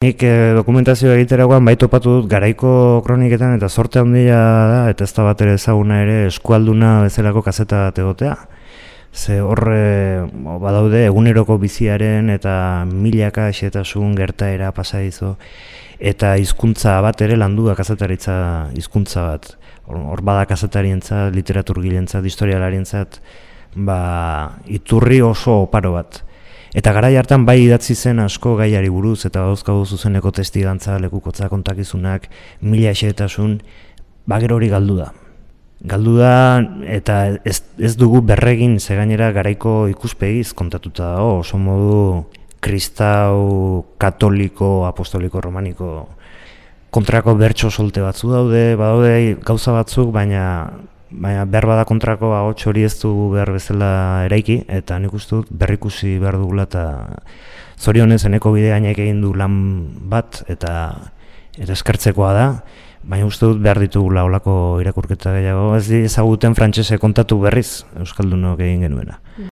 Nik e, dokumentazioa egiteragoan bai topatu dut garaiko kroniketan eta sorte handia da eta ez da bat ere ezaguna ere eskualduna bezalako kazeta bat egotea. Ze horre badaude eguneroko biziaren eta milaka esetasun gertaera pasadizo eta hizkuntza bat ere landu da kazetaritza hizkuntza bat. Hor bada kazetarientzat, literaturgilentzat, historialarientzat, ba, iturri oso oparo bat. Eta garai hartan bai idatzi zen asko gaiari buruz eta dauzkagu zuzeneko testigantza lekukotza kontakizunak mila eseretasun bagero hori galdu da. Galdu da eta ez, ez dugu berregin ze gainera garaiko ikuspegiz kontatuta dago oso modu kristau, katoliko, apostoliko, romaniko kontrako bertso solte batzu daude, badaude gauza batzuk, baina baina behar bada kontrako ahots hori ez du behar bezala eraiki, eta nik uste dut berrikusi behar dugula eta zorionez eneko bideainek egin du lan bat eta eta eskertzekoa da, baina uste dut behar ditugula olako irakurketa gehiago, ez ezaguten frantsese kontatu berriz Euskaldunok egin genuena.